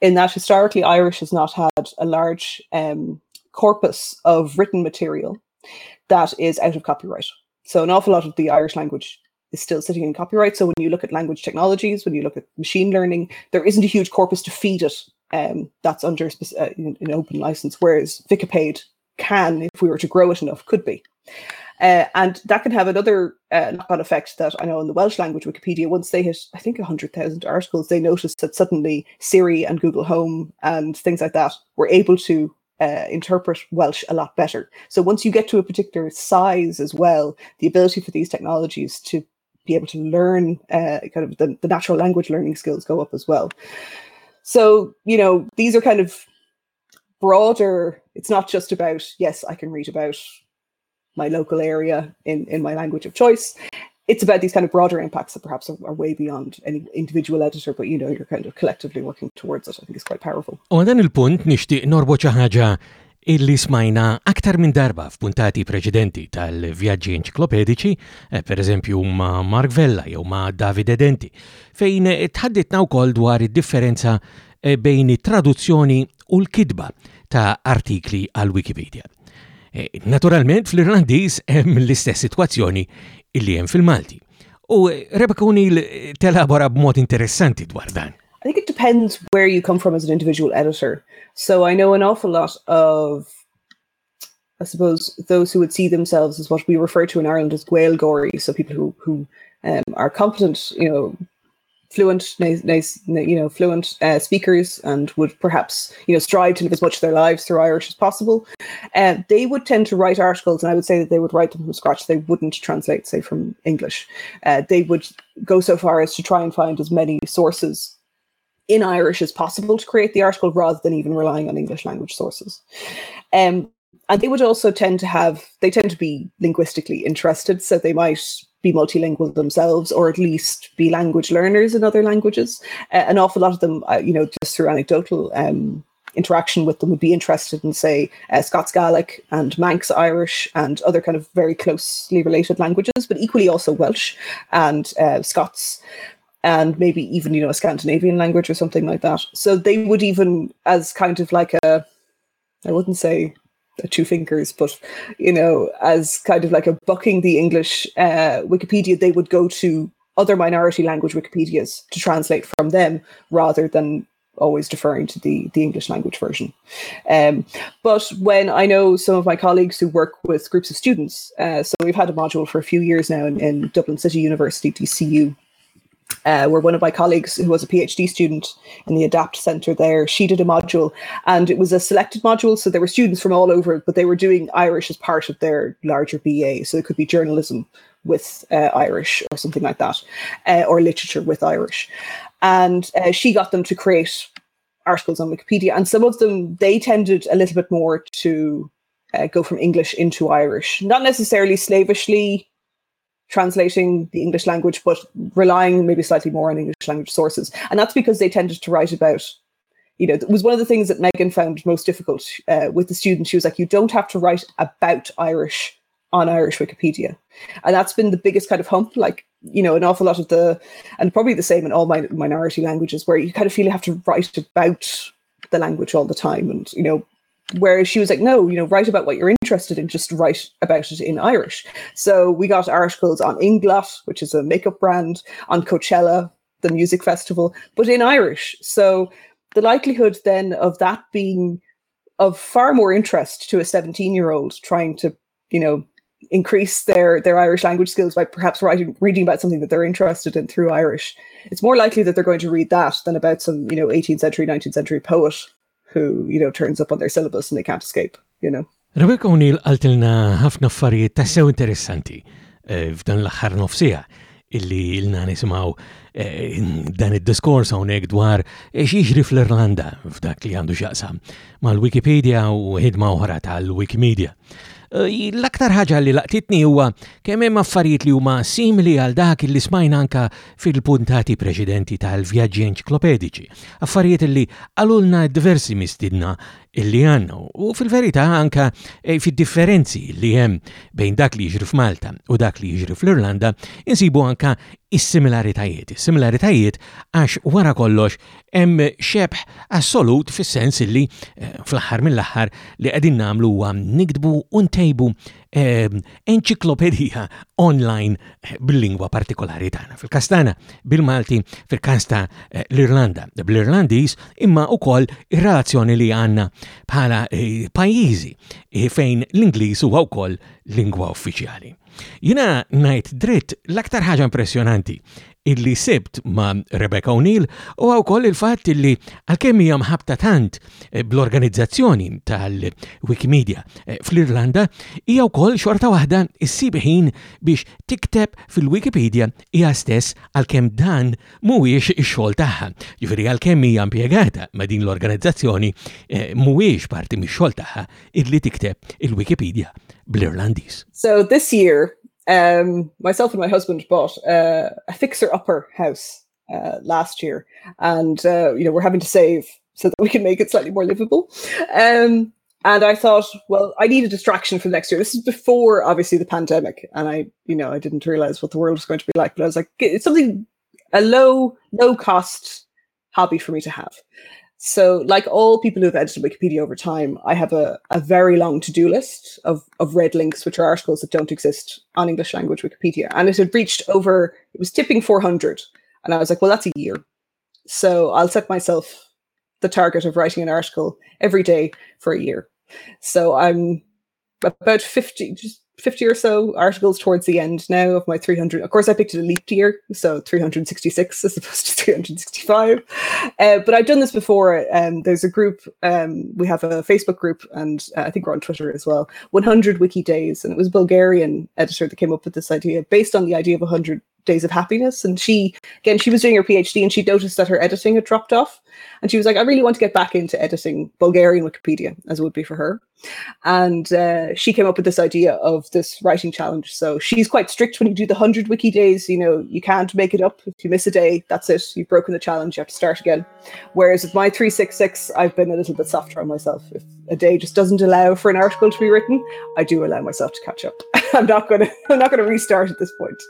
In that historically, Irish has not had a large um, corpus of written material that is out of copyright. So an awful lot of the Irish language is still sitting in copyright. So when you look at language technologies, when you look at machine learning, there isn't a huge corpus to feed it um, that's under uh, an open license, whereas Wikipedia can, if we were to grow it enough, could be. Uh, and that can have another uh, knock-on effect that I know in the Welsh language Wikipedia, once they hit, I think, 100,000 articles, they noticed that suddenly Siri and Google Home and things like that were able to uh, interpret Welsh a lot better. So once you get to a particular size as well, the ability for these technologies to be able to learn uh, kind of the, the natural language learning skills go up as well. So, you know, these are kind of broader, it's not just about, yes, I can read about my local area in, in my language of choice. It's about these kind of broader impacts that perhaps are, are way beyond any individual editor, but you know, you're kind of collectively working towards it. I think it's quite powerful. U dan il-punt nixtieq norbo ħaġa illi smajna aktar minn darba f'puntati preċedenti tal-vjaġġi enċiklopedici, eh, per eżempju ma' Mark Vella jew ma' David Edenti, fejn tħadditna wkoll dwar id-differenza eh, bejn it-traduzzjoni u l-kidba ta' artikli għal Wikipedia. Eh, naturalment fl-Irlandiż hemm l-istess sitwazzjoni illi hemm fil-Malti. U eh, Rebecca O'Neill eh, telabora b'mod interessanti dwar dan. I think it depends where you come from as an individual editor. So I know an awful lot of I suppose those who would see themselves as what we refer to in Ireland as Gaelgory, so people who who um, are competent, you know, fluent, you know, fluent uh, speakers and would perhaps, you know, strive to live as much of their lives through Irish as possible, uh, they would tend to write articles, and I would say that they would write them from scratch. They wouldn't translate, say, from English. Uh, they would go so far as to try and find as many sources in Irish as possible to create the article, rather than even relying on English language sources. Um, and they would also tend to have they tend to be linguistically interested so they might be multilingual themselves or at least be language learners in other languages. Uh, an awful lot of them, uh, you know, just through anecdotal um, interaction with them would be interested in, say, uh, Scots Gaelic and Manx Irish and other kind of very closely related languages, but equally also Welsh and uh, Scots and maybe even, you know, a Scandinavian language or something like that. So they would even, as kind of like a, I wouldn't say two fingers, but you know, as kind of like a bucking the English uh, Wikipedia, they would go to other minority language Wikipedias to translate from them rather than always deferring to the, the English language version. Um, but when I know some of my colleagues who work with groups of students, uh, so we've had a module for a few years now in, in Dublin City University, DCU, uh, where one of my colleagues who was a PhD student in the ADAPT Centre there, she did a module and it was a selected module. So there were students from all over, but they were doing Irish as part of their larger BA. So it could be journalism with uh, Irish or something like that, uh, or literature with Irish. And uh, she got them to create articles on Wikipedia. And some of them, they tended a little bit more to uh, go from English into Irish, not necessarily slavishly translating the English language, but relying maybe slightly more on English language sources. And that's because they tended to write about, you know, it was one of the things that Megan found most difficult uh, with the students. She was like, you don't have to write about Irish on Irish Wikipedia. And that's been the biggest kind of hump, like, you know, an awful lot of the, and probably the same in all my minority languages, where you kind of feel you have to write about the language all the time. And, you know, whereas she was like, no, you know, write about what you're interested in, just write about it in Irish. So we got articles on Inglot, which is a makeup brand, on Coachella, the music festival, but in Irish. So the likelihood then of that being of far more interest to a 17 year old trying to, you know, increase their their Irish language skills by perhaps writing reading about something that they're interested in through Irish. It's more likely that they're going to read that than about some, you know, 18th century, 19th century poet who, you know, turns up on their syllabus and they can't escape, you know. Rebecca O'Neill għaltilna ħafna affarijiet tassew interessanti eh, f'dan l-aħħar nofsija illi ilna nisimaw eh, dan id-diskors hawnhekk dwar eh, x'jiġri fl-Irlanda f'dak li għandu x'jaqsam mal-Wikipedia u ħidma oħra tal-Wikimedia. Eh, l-aktar ħaġa li laqtitni huwa kemm hemm affarijiet li huma simili għal dak li smajna anka fil-puntati preċedenti tal-vjaġġi enċiklopedici. Affarijiet li għalulna diversi mistidna illi għandna u fil-verità anka eh, fid-differenzi li hemm bejn dak li jiġri f'Malta u dak li jiġri fl-Irlanda, insibu anka is-similaritajiet. Is-similaritajiet għax wara kollox hemm xebħ assolut fis-sens illi eh, fl-aħħar mill-aħħar li qegħdin nagħmlu huwa nikdbu u ntejbu enċiklopedija online bil-lingwa partikolari tagħna. Fil-kastana bil-Malti, fil-każ ta' eh, l-Irlanda bl-Irlandiż, imma wkoll ir-relazzjoni li għandna bħala eh, pajjiżi eh, fejn l-Ingliż huwa wkoll lingwa uffiċjali. Jina ngħid dritt l-aktar ħaġa impressjonanti illi sibt ma' Rebecca O'Neill huwa wkoll il-fatt illi għalkemm hija mħabbta tant bl-organizzazzjoni tal-Wikimedia fl-Irlanda, hija wkoll xorta waħda ssib ħin biex tikteb fil-Wikipedia hija stess għalkemm dan mhuwiex ix-xogħol tagħha. Jiġifieri għalkemm hija impjegata ma' din l-organizzazzjoni, mhuwiex parti mix-xogħol tagħha illi tikteb il-Wikipedia bl-Irlandiż. So this year um, myself and my husband bought uh, a fixer upper house uh, last year, and uh, you know we're having to save so that we can make it slightly more livable. Um, and I thought, well, I need a distraction for next year. This is before, obviously, the pandemic, and I, you know, I didn't realize what the world was going to be like. But I was like, it's something a low, low cost hobby for me to have. So, like all people who've edited Wikipedia over time, I have a, a very long to do list of, of red links, which are articles that don't exist on English language Wikipedia. And it had reached over, it was tipping 400. And I was like, well, that's a year. So, I'll set myself the target of writing an article every day for a year. So, I'm about 50, just 50 or so articles towards the end now of my 300. Of course, I picked a leap year, so 366 as opposed to 365. Uh, but I've done this before. Um, there's a group, um, we have a Facebook group, and uh, I think we're on Twitter as well 100 Wiki Days. And it was Bulgarian editor that came up with this idea based on the idea of 100 Days of Happiness. And she, again, she was doing her PhD and she noticed that her editing had dropped off. And she was like, I really want to get back into editing Bulgarian Wikipedia, as it would be for her. And uh, she came up with this idea of this writing challenge. So she's quite strict when you do the 100 wiki days. You know, you can't make it up. If you miss a day, that's it. You've broken the challenge. You have to start again. Whereas with my 366, I've been a little bit softer on myself. If a day just doesn't allow for an article to be written, I do allow myself to catch up. I'm not going to, I'm not going to restart at this point.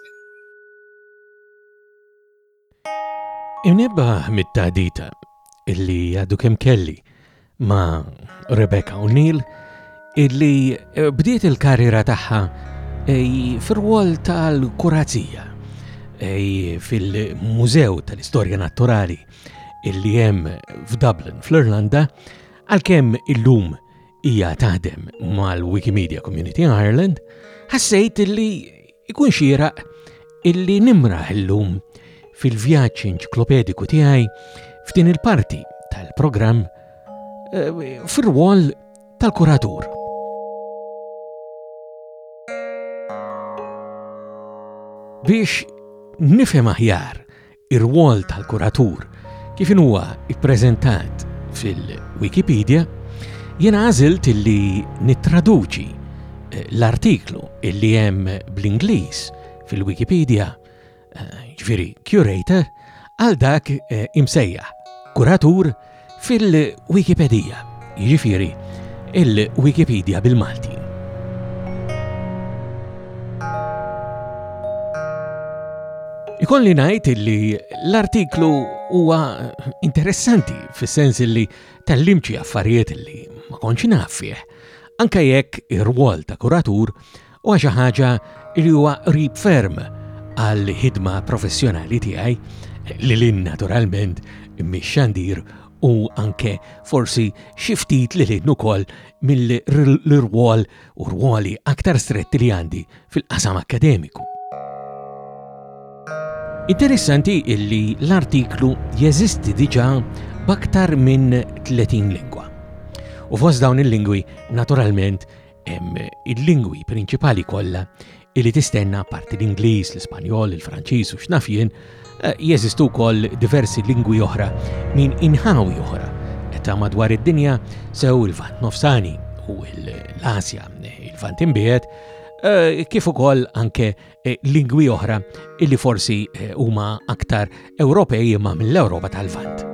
Imnebbaħ mit-taħdita illi għadu kem kelli ma' Rebecca O'Neill illi eh, bdiet il-karriera tagħha eh, fir-rwol tal-kurazija eh, fil-Mużew tal-Istorja Naturali illi hemm f'Dublin fl-Irlanda għalkemm illum hija taħdem mal-Wikimedia Community Ireland ħassejt illi Ikun xieraq illi nimraħ illum fil-vjaġġ inċiklopediku tiegħi f'din il-parti tal-programm eh, fir-rwol tal-kuratur. Biex nifhem aħjar Ir-rwol tal-kuratur, kif inhu huwa ppreżentat fil-Wikipedija, jiena għażilt li nittraduċi l-artiklu li hemm bl-Ingliż fil-Wikipedija, ġifieri curator, għal dak imsejjaħ kuratur fil-Wikipedija, jiġifieri il-Wikipedia bil-Malti. Ikolli ngħid li l-artiklu huwa interessanti fis-sens li tallimċi affarijiet li ma kontx naf fih, anke jekk ir-rwol ta' kuratur u għal xi ħaġa li huwa qrib ferm għall-ħidma professjonali tiegħi li lin naturalment mix-xandir u anke forsi xi ftit li lin ukoll mill-irwol u rwoli aktar stretti li għandi fil-qasam akademiku. Interessanti illi l-artiklu jeżisti diġa b'aktar minn 30 lingwa. U fost dawn il-lingwi, naturalment, il-lingwi prinċipali kollha illi tistenna parti l-Ingliż, l-Ispanjol, il-Franċiż u x'naf jien, eh, jeżistu wkoll diversi lingwi oħra minn inħawi oħra ta' madwar id-dinja sew il-Vant Nofsani u l-Asja, il-Vant Imbiet, eh, kif ukoll anke eh, lingwi oħra illi forsi eh, huma aktar Ewropej imma mill-Ewropa tal-Vant.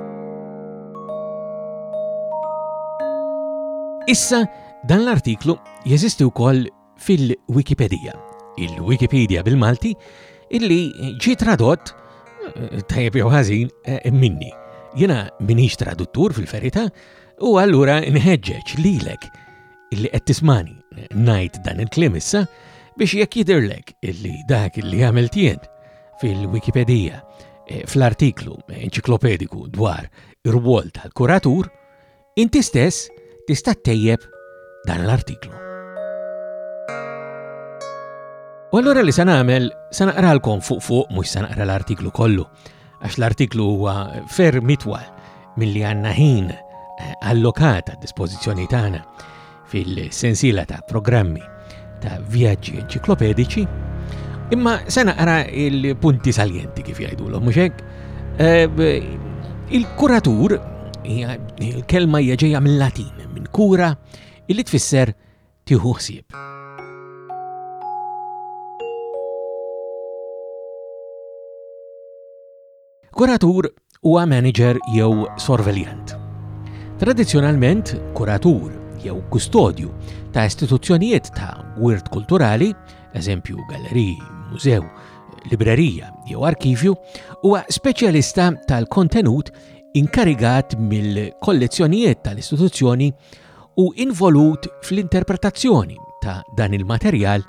Issa dan l-artiklu jeżisti wkoll fil-Wikipedija, il-Wikipedia bil-Malti illi ġi tradott eh, tajjeb jew ħażin minni. Jiena minix traduttur fil-ferita u allura nħeġġeġ lilek illi qed tismani ngħid dan il-kliem issa biex jekk jidhirlek illi dak illi għamel tien fil-Wikipedija eh, fl-artiklu enċiklopediku dwar ir-rwol tal-kuratur, inti stess tista' tejjeb dan l-artiklu. U allura li se nagħmel se naqralkom fuq fuq mhux se naqra l-artiklu kollu. għax l-artiklu huwa fer mitwal milli għandna ħin eh, allokat għad dispożizzjoni tagħna fil-sensiela ta' programmi ta' vjaġġi enċiklopedici, imma se naqra il-punti saljenti kif jgħidulhom mhux hekk. Eh, il-kuratur il-kelma hija ġejja mill-Latin minn kura illi tfisser tieħu ħsieb. Kuratur huwa manager jew sorveljant. Tradizzjonalment, kuratur jew kustodju ta' istituzzjonijiet ta' wirt kulturali, eżempju galleriji, mużew, librerija jew arkivju, huwa speċjalista tal-kontenut inkarigat mill-kollezzjonijiet tal-istituzzjoni u involut fl-interpretazzjoni ta' dan il-materjal,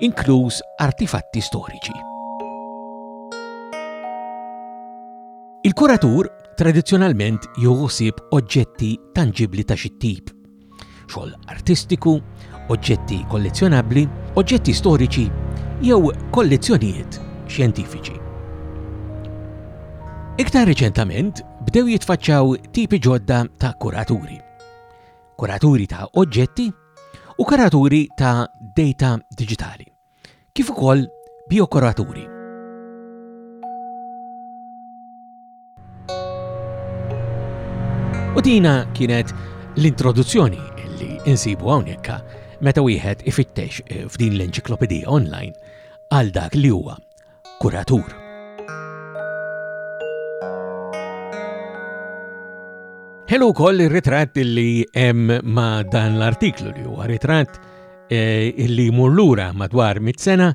inkluż artifatti storiċi. Il-kuratur tradizzjonalment joħosib oġġetti tanġibli ta' xi tip, xogħol artistiku, oġġetti kollezzjonabbli, oġġetti storiċi jew kollezzjonijiet xjentifiċi. Iktar reċentament bdew jitfaċċaw tipi ġodda ta' kuraturi. kuraturi ta' oġġetti u kuraturi ta' data digitali, kif ukoll biokuraturi. U dina kienet l-introduzzjoni li insibu hawnhekk meta wieħed ifittex f'din l-enċiklopedija online għal dak li huwa kuratur. Hello koll il-ritratt li hemm ma dan l-artiklu li huwa ritratt eh, li murlura madwar mit-sena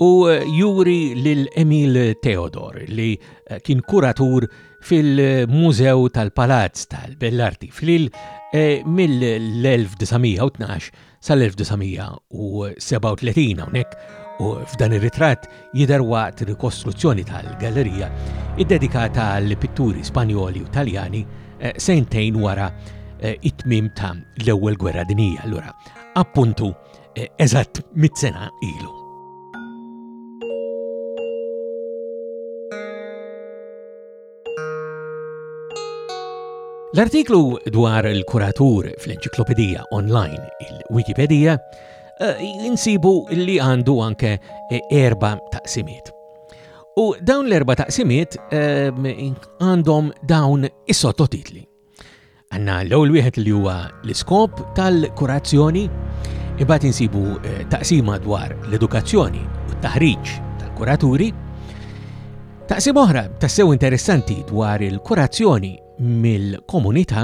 u eh, juri lil Emil Theodor li eh, kien kuratur fil-Mużew tal-Palazz tal-Bellarti fl-il mill-1912 sal-1937 hawnhekk u f'dan ir-ritratt jidher waqt rikostruzzjoni tal-gallerija iddedikata għal pitturi Spanjoli u Taljani eh, sentejn wara eh, it-tmim ta' l-Ewwel Gwerra Dinija. Allura, appuntu eh, eżatt mit-sena ilu. L-artiklu dwar il-kuratur fl-enċiklopedija online il-Wikipedia eh, insibu li għandu anke eh, erba taqsimiet. U dawn l-erba taqsimiet eh, għandhom dawn is-sottotitli. Għanna l-ewwel wieħed li huwa l-iskop tal-kurazzjoni, imbagħad insibu eh, taqsima dwar l-edukazzjoni u t-taħriġ tal-kuraturi, Taqsim oħra tassew interessanti dwar il-kurazzjoni mill-komunità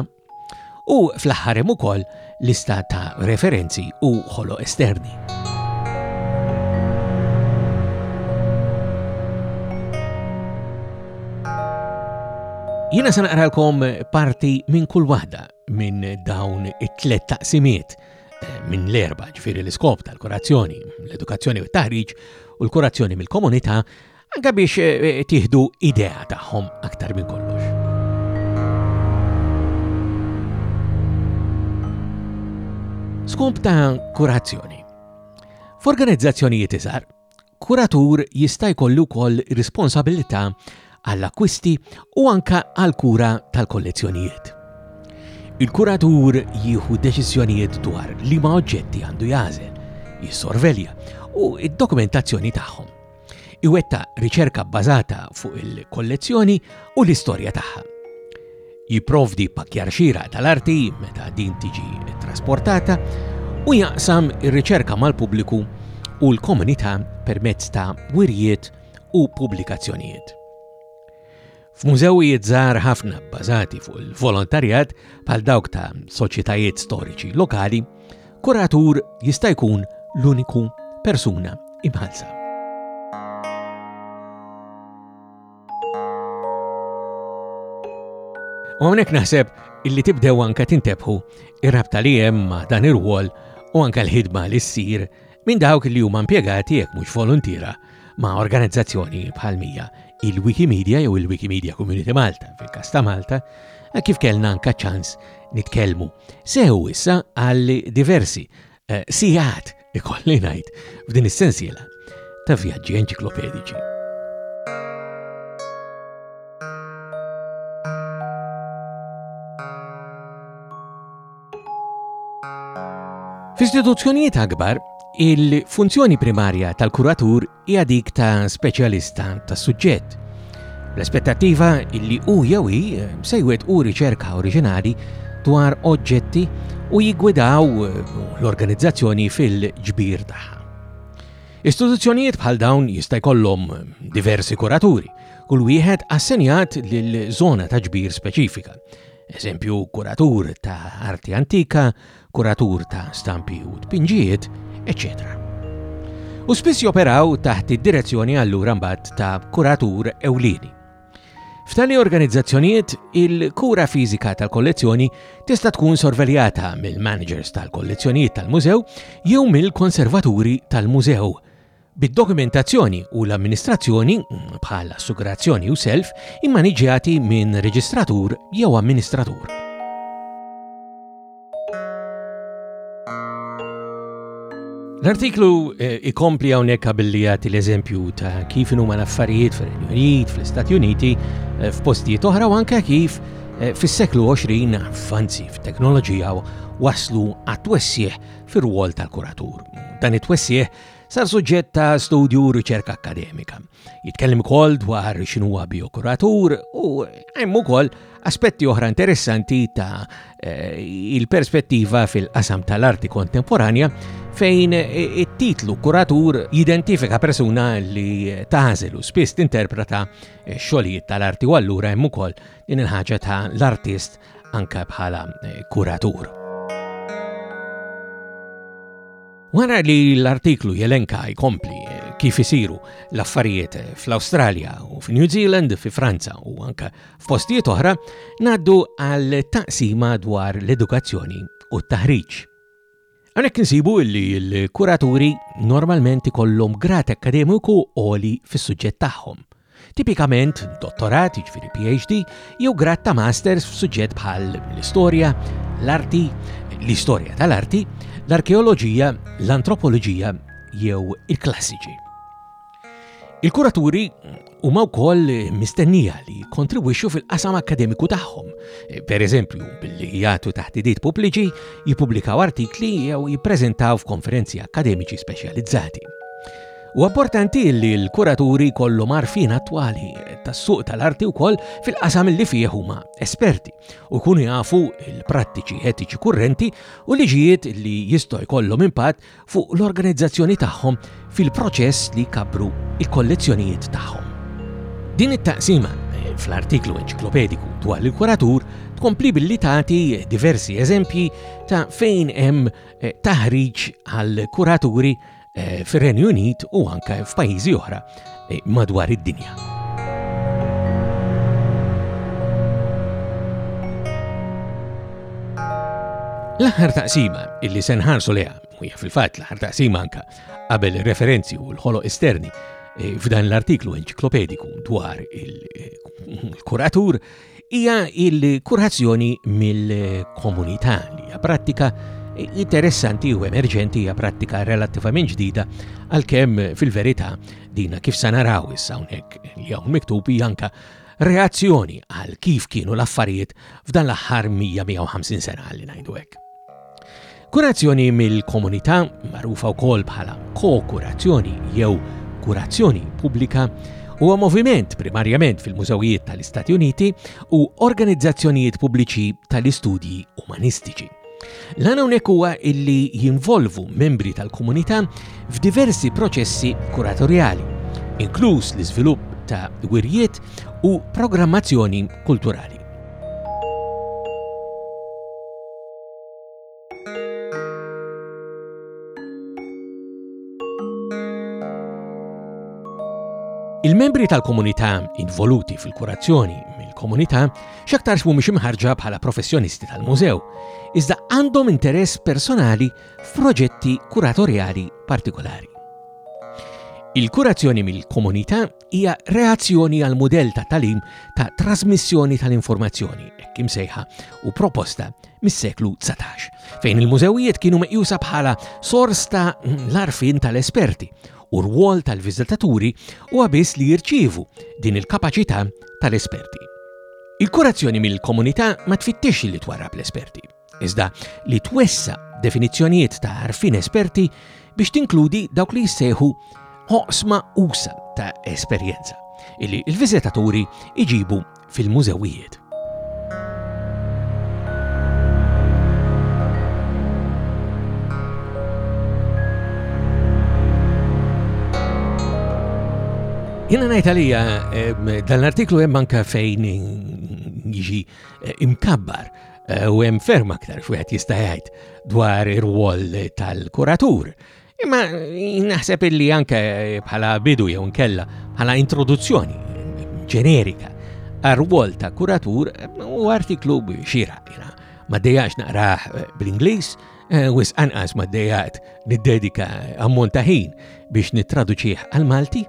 u fl-aħħar hemm ukoll lista ta' referenzi u ħoloq esterni. Jiena se naqralkom parti minn kull waħda minn dawn it-tlet taqsimiet eh, minn l-erba ġifiri l-iskop tal-kurazzjoni, l-edukazzjoni u t-taħriġ u l-kurazzjoni mill-komunità Anka biex eh, tieħdu idea tagħhom aktar minn kollox. Skump ta' kurazzjoni. F'organizzazzjonijiet iżgħar, kuratur jista' jkollu wkoll responsabilità għall-akwisti u anka għall-kura tal-kollezzjonijiet. Il-kuratur jieħu deċiżjonijiet dwar li ma oġġetti għandu jażel, jissorvelja u id-dokumentazzjoni tagħhom. Iwettaq riċerka bbażata fuq il-kollezzjoni u l-istorja tagħha. Jipprovdi pakkjar xieraq tal-arti meta din tiġi trasportata u jaqsam ir-riċerka mal-pubbliku u l-komunità permezz ta' wirjiet u pubblikazzjonijiet. F'mużewijiet żgħar ħafna bbażati fuq il-volontarjat bħal dawk ta' soċjetajiet storiċi lokali, kuratur jista' jkun l-uniku persuna imħalsa. U għonek naħseb illi tibdew anka tintebħu ir-rabta li hemm ma' dan ir-rwol u anka l-ħidma li ssir minn dawk li huma impjegati jekk mhux volontira ma' organizzazzjoni bħal mija il-Wikimedia jew il-Wikimedia Community Malta fil-kas ta' Malta, eh, kif kellna anka ċans nitkellmu. Sew issa għal diversi eh, sijat ikolli ngħid f'din is-sensiela ta' vjaġġi enċiklopedici. F'istituzzjonijiet akbar, il-funzjoni primarja tal-kuratur hija dik ta' speċjalista tas-suġġett. L-aspettattiva li hu jew hi se jwettqu riċerka oriġinali dwar oġġetti u jiggwidaw l-organizzazzjoni fil-ġbir tagħha. Istituzzjonijiet bħal dawn jista' jkollhom diversi kuraturi, kull wieħed assenjat lil żona ta' ġbir speċifika, Eżempju, kuratur ta' arti antika, kuratur ta' stampi u tpinġijiet, eċċetera. U spiss joperaw taħt id-direzzjoni allura mbagħad ta' kuratur ewlieni. F'tali organizzazzjonijiet, il-kura fiżika tal-kollezzjoni tista' tkun sorveljata mill-managers tal-kollezzjonijiet tal-mużew jew mill-konservaturi tal-mużew bid-dokumentazzjoni u l-amministrazzjoni, bħal assigurazzjoni u self, immaniġġjati minn reġistratur jew amministratur. L-artiklu eh, ikompli hawnhekk billi jagħti l-eżempju ta' kif huma l-affarijiet fir-Renju Unit, fl-Istati Uniti, eh, f'postijiet oħra u anke kif eh, fis-seklu 20 fanzi f'teknoloġija waslu għat-twessieħ fir-rwol tal-kuratur. Dan it-twessieħ sar suġġett ta' studju u riċerka akkademika. Jitkellem ukoll dwar x'inhuwa biokuratur u hemm ukoll aspetti oħra interessanti ta' eh, il-perspettiva fil-qasam tal-arti kontemporanja fejn it-titlu kuratur jidentifika persuna li tażel u spiss tinterpreta xogħlijiet tal-arti u allura hemm ukoll din il-ħaġa ta' l-artist anke bħala eh, kuratur. Wara li l-artiklu jelenka jkompli kif isiru l-affarijiet fl-Awstralja u f'New Zealand, fi Franza u anke f'postijiet oħra, ngħaddu għal taqsima dwar l-edukazzjoni u t-taħriġ. Għalhekk insibu li l-kuraturi normalment ikollhom grad akademiku għoli fis-suġġett tagħhom – Tipikament, dottorat, jiġifieri PhD, jew grad ta' masters f'suġġett bħal l-istorja, l-arti, l-istorja tal-arti, l-arkeoloġija, l-antropoloġija jew il-klassiċi. Il-kuraturi huma wkoll mistennija li jikkontribwixxu fil-qasam akkademiku tagħhom, pereżempju billi jagħtu taħdidiet pubbliċi, jippubblikaw artikli jew jippreżentaw f'konferenzi akkademiċi speċjalizzati. Huwa importanti li l-kuraturi jkollhom għarfien attwali tas-suq tal-arti wkoll fil-qasam li fih huma esperti u jkunu jafu l-prattiċi etiċi kurrenti u liġijiet li jistgħu jkollhom impatt fuq l-organizzazzjoni tagħhom fil-proċess li jkabbru il-kollezzjonijiet tagħhom. Din it-taqsima eh, fl-artiklu enċiklopediku dwar il-kuratur tkompli billi tagħti diversi eżempji ta' fejn hemm eh, taħriġ għal kuraturi eh, fir-Renju Unit u anke f'pajjiżi oħra eh, madwar id-dinja. L-aħħar taqsima illi se nħarsu leha, u hija fil-fatt l-aħħar taqsima anka qabel referenzi u l-ħolo esterni eh, f'dan l-artiklu enċiklopediku dwar il-kuratur hija l-kurazzjoni mill-komunità li hija prattika interessanti u emerġenti hija prattika relattivament ġdida għalkemm fil-verità dina kif sa naraw issa hawnhekk li hawn miktub hija anke reazzjoni għal kif kienu l-affarijiet f'dan l-aħħar 150 sena li ngħidu hekk. Kurazzjoni mill-komunità, magħrufa wkoll bħala ko-kurazzjoni jew kurazzjoni pubblika, huwa moviment primarjament fil-mużewijiet tal-Istati Uniti u organizzazzjonijiet pubbliċi tal-istudji umanistiċi. L-għan hawnhekk huwa illi jinvolvu membri tal-komunità f'diversi proċessi kuratorjali, inkluż l-iżvilupp ta' wirjiet u programmazzjoni kulturali. Il-membri tal-komunità involuti fil-kurazzjoni mill-komunità x'aktar mhumiex imħarġa bħala professjonisti tal-mużew, iżda għandhom interess personali f'proġetti kuratorjali partikolari. Il-kurazzjoni mill-komunità hija reazzjoni għal mudell ta' tagħlim ta' trasmissjoni tal-informazzjoni, hekk imsejħa, u proposta mis-seklu 19, fejn il-mużewijiet kienu meqjusa bħala sors ta' l-arfin tal-esperti u rwol tal-viżitaturi u għabis li jirċievu din il-kapaċità tal-esperti. Il-kurazzjoni mill-komunità ma tfittix li twarrab l-esperti. iżda li twessa' definizzjonijiet ta' għarfien esperti biex tinkludi dawk li jissejħu oqsma usa' ta' esperjenza illi l-viżitaturi jġibu fil-mużewijiet. Jena najt għalija dan l-artiklu hemm anka fejn jiġi eh, imkabbar eh, u hemm ferm aktar x'wieħed jista' jgħid dwar ir-rwol tal-kuratur. Imma eh, naħseb illi anke bħala bidu jew nkella bħala introduzzjoni ġenerika għar-rwol ta' kuratur u artiklu xira jina. Ma dejjax naqraħ bl-Ingliż, wis anqas ma dejjat niddedika ammont ta' ħin biex nittraduċih għal-Malti,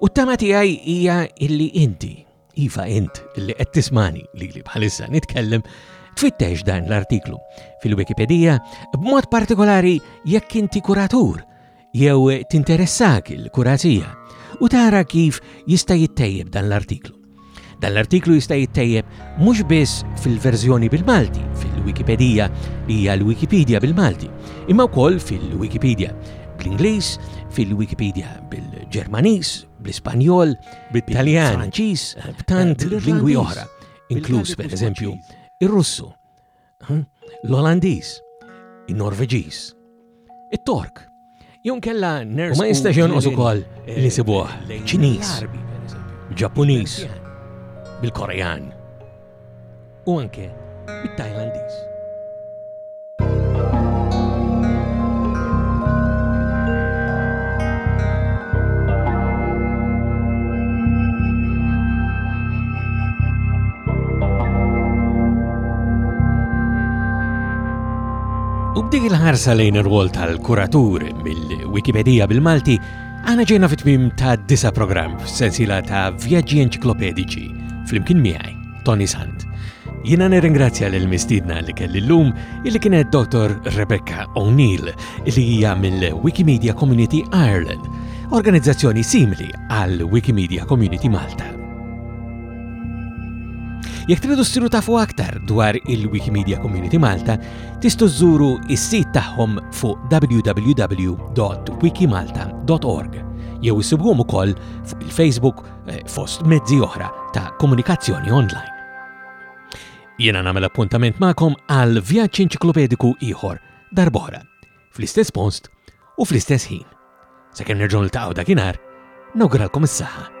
u t-tama tiegħi hija illi inti iva int li qed tismani lili bħalissa nitkellem, tfittex dan l-artiklu fil-Wikipedija b'mod partikolari jekk inti kuratur jew tinteressak il-kurazija u tara kif jista' jittejjeb dan l-artiklu. Dan l-artiklu jista' jittejjeb mhux biss fil-verżjoni bil-Malti fil-Wikipedija li hija l-Wikipedia bil-Malti, imma wkoll fil-Wikipedia bl-Ingliż, fil-Wikipedia bil-Ġermaniż bl-Ispanjol, bit-Taljan, Franċiż, b'tant lingwi oħra, inkluż pereżempju ir-Russu, hm, l-Olandiż, in-Norveġiż, it-Tork. Jew kella ners. Ma jistax jonqos ukoll eh, li sibuh Ċiniż, Ġappuniż, bil-Korean. u anke bit-Tajlandiż. U b'dik il-ħarsa lejn ir-rwol tal-kuratur mill-Wikipedija bil-Malti, għana ġejna fit-tmim ta' disa program f'sensiela ta' vjaġġi enċiklopedici fl-imkien miegħi Tony Sant. Jina nirringrazzja lil mistidna li kelli l-lum illi kienet Dr. Rebecca O'Neill li hija mill-Wikimedia Community Ireland, organizzazzjoni simili għal Wikimedia Community Malta. Jekk tridu ssiru tafu aktar dwar il-Wikimedia Community Malta, tistu żżuru is-sit tagħhom fuq www.wikimalta.org jew isibhom ukoll fuq il-Facebook eh, fost mezzi oħra ta' komunikazzjoni online. Jiena nagħmel appuntament magħkom għal vjaġġ enċiklopediku ieħor darbora, fl-istess post u fl-istess ħin. Sakemm nerġgħu niltaqgħu dakinhar, nawguralkom is-saħħa.